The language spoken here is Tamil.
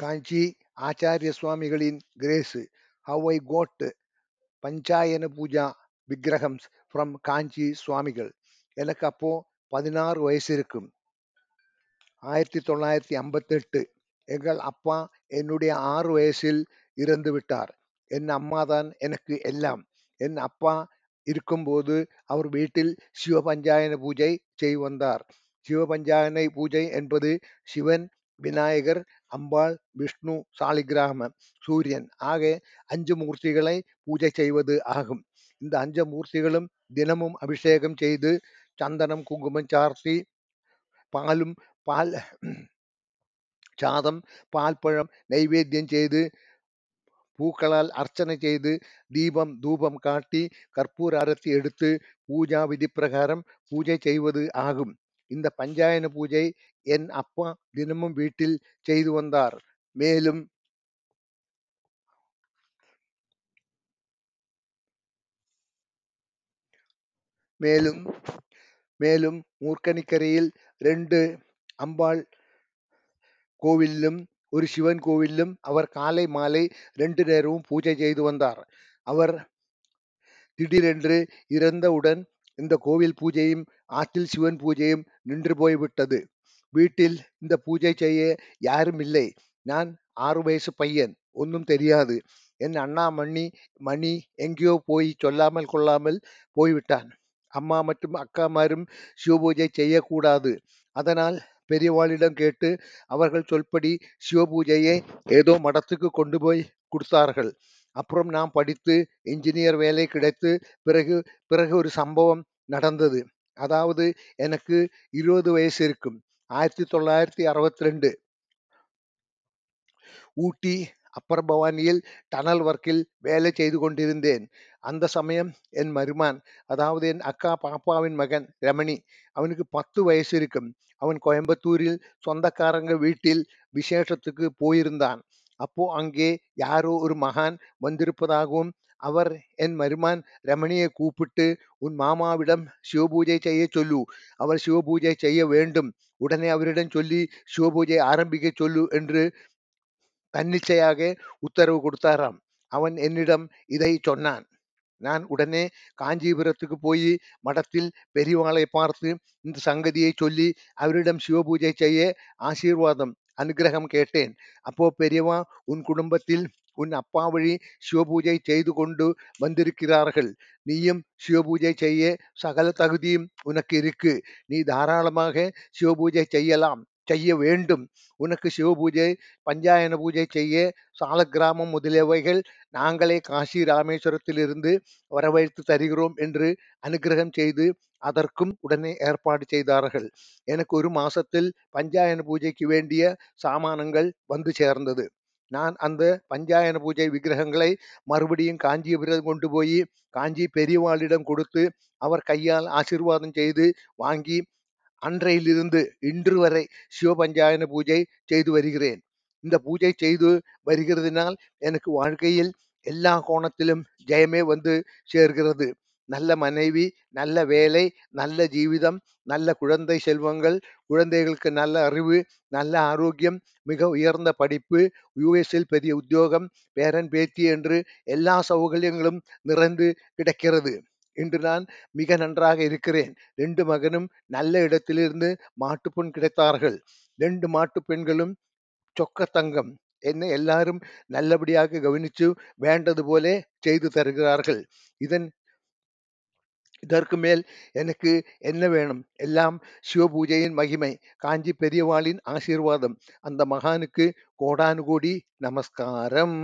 காஞ்சி ஆச்சாரிய சுவாமிகளின் கிரேஸ் ஹவ் ஐ கோட் பஞ்சாயன பூஜா விக்கிரகம் ஃப்ரம் காஞ்சி சுவாமிகள். எனக்கு அப்போ பதினாறு வயசு இருக்கும். ஆயிரத்தி தொள்ளாயிரத்தி ஐம்பத்தெட்டு எங்கள் அப்பா என்னுடைய ஆறு வயசில் இறந்து விட்டார். என் அம்மா தான் எனக்கு எல்லாம். என் அப்பா இருக்கும்போது அவர் வீட்டில் சிவபஞ்சாயன பூஜை செய்வந்தார். சிவபஞ்சாயனை பூஜை என்பது சிவன் விநாயகர் அம்பாள் விஷ்ணு சாலிகிராம சூரியன். ஆக அஞ்சு மூர்த்திகளை பூஜை செய்வது ஆகும். இந்த அஞ்சு மூர்த்திகளும் தினமும் அபிஷேகம் செய்து சந்தனம் குங்குமம் சார்த்தி பாலும் பால் சாதம் பால் பழம் நைவேத்தியம் செய்து பூக்களால் அர்ச்சனை செய்து தீபம் தூபம் காட்டி கற்பூர அரத்தி எடுத்து பூஜா விதி பிரகாரம் பூஜை செய்வது ஆகும். இந்த பஞ்சாயன பூஜை என் அப்பா தினமும் வீட்டில் செய்து வந்தார். மேலும் மேலும் மேலும் மூர்க்கனிக்கரையில் ரெண்டு அம்பாள் கோவிலிலும் ஒரு சிவன் கோவிலிலும் அவர் காலை மாலை ரெண்டு நேரமும் பூஜை செய்து வந்தார். அவர் திடீரென்று இறந்தவுடன் இந்த கோவில் பூஜையும் ஆற்றில் சிவன் பூஜையும் நின்று போய்விட்டது. வீட்டில் இந்த பூஜை செய்ய யாரும் இல்லை. நான் ஆறு வயசு பையன் ஒன்றும் தெரியாது. என் அண்ணா மணி மணி எங்கேயோ போய் சொல்லாமல் கொள்ளாமல் போய்விட்டான். அம்மா மற்றும் அக்காமாரும் சிவபூஜை செய்யக்கூடாது. அதனால் பெரியவாளிடம் கேட்டு அவர்கள் சொல்படி சிவபூஜையை ஏதோ மடத்துக்கு கொண்டு போய் கொடுத்தார்கள். அப்புறம் நான் படித்து இன்ஜினியர் வேலை கிடைத்து பிறகு பிறகு ஒரு சம்பவம் நடந்தது. அதாவது எனக்கு இருபது வயசு இருக்கும். ஆயிரத்தி தொள்ளாயிரத்தி அறுபத்தி ரெண்டு ஊட்டி அப்பர் பவானியில் டனல் ஒர்க்கில் வேலை செய்து கொண்டிருந்தேன். அந்த சமயம் என் மருமான் அதாவது என் அக்கா பாப்பாவின் மகன் ரமணி அவனுக்கு பத்து வயசு இருக்கும். அவன் கோயம்புத்தூரில் சொந்தக்காரங்க வீட்டில் விசேஷத்துக்கு போயிருந்தான். அப்போ அங்கே யாரோ ஒரு மகான் வந்திருப்பதாகவும் அவர் என் மருமான் ரமணியை கூப்பிட்டு உன் மாமாவிடம் சிவபூஜை செய்ய சொல்லு. அவர் சிவபூஜை செய்ய வேண்டும். உடனே அவரிடம் சொல்லி சிவபூஜை ஆரம்பிக்க சொல்லு என்று தன்னிச்சையாக உத்தரவு கொடுத்தாராம். அவன் என்னிடம் இதை சொன்னான். நான் உடனே காஞ்சிபுரத்துக்கு போய் மடத்தில் பெரியவாளை பார்த்து இந்த சங்கதியை சொல்லி அவரிடம் சிவபூஜை செய்ய ஆசீர்வாதம் அனுகிரகம் கேட்டேன் அப்போ பெரியவா உன் குடும்பத்தில் உன் அப்பா வழி சிவபூஜை செய்து கொண்டு வந்திருக்கிறார்கள் நீயும் சிவபூஜை செய்ய சகல தகுதியும் உனக்கு இருக்கு நீ தாராளமாக சிவபூஜை செய்யலாம் செய்ய வேண்டும். உனக்கு சிவபூஜை பஞ்சாயன பூஜை செய்ய சாலக்கிராமம் முதலியவைகள் நாங்களே காசி ராமேஸ்வரத்திலிருந்து வரவழைத்து தருகிறோம் என்று அனுகிரகம் செய்து அதற்கும் உடனே ஏற்பாடு செய்தார்கள். எனக்கு ஒரு மாசத்தில் பஞ்சாயன பூஜைக்கு வேண்டிய சாமானங்கள் வந்து சேர்ந்தது. நான் அந்த பஞ்சாயன பூஜை விக்கிரகங்களை மறுபடியும் காஞ்சிபுரம் கொண்டு போய் காஞ்சி பெரியவாளிடம் கொடுத்து அவர் கையால் ஆசீர்வாதம் செய்து வாங்கி அன்றையிலிருந்து இன்று வரை சிவபஞ்சாயன பூஜை செய்து வருகிறேன். இந்த பூஜை செய்து வருகிறதுனால் எனக்கு வாழ்க்கையில் எல்லா கோணத்திலும் ஜெயமே வந்து சேர்கிறது. நல்ல மனைவி நல்ல வேலை நல்ல ஜீவிதம் நல்ல குழந்தை செல்வங்கள் குழந்தைகளுக்கு நல்ல அறிவு நல்ல ஆரோக்கியம் மிக உயர்ந்த படிப்பு யுஎஸில் பெரிய உத்தியோகம் பேரன் பேத்தி என்று எல்லா சௌகரியங்களும் நிறைந்து கிடக்கிறது. இன்று நான் மிக நன்றாக இருக்கிறேன். ரெண்டு மகனும் நல்ல இடத்திலிருந்து மாட்டுப்பெண் கிடைத்தார்கள். ரெண்டு மாட்டு பெண்களும் சொக்க தங்கம். என்னை எல்லாரும் நல்லபடியாக கவனிச்சு வேண்டது போல செய்து தருகிறார்கள். இதன் இதற்கு மேல் எனக்கு என்ன வேணும்? எல்லாம் சிவபூஜையின் மகிமை காஞ்சி பெரியவாளின் ஆசீர்வாதம். அந்த மகானுக்கு கோடானு கோடி நமஸ்காரம்.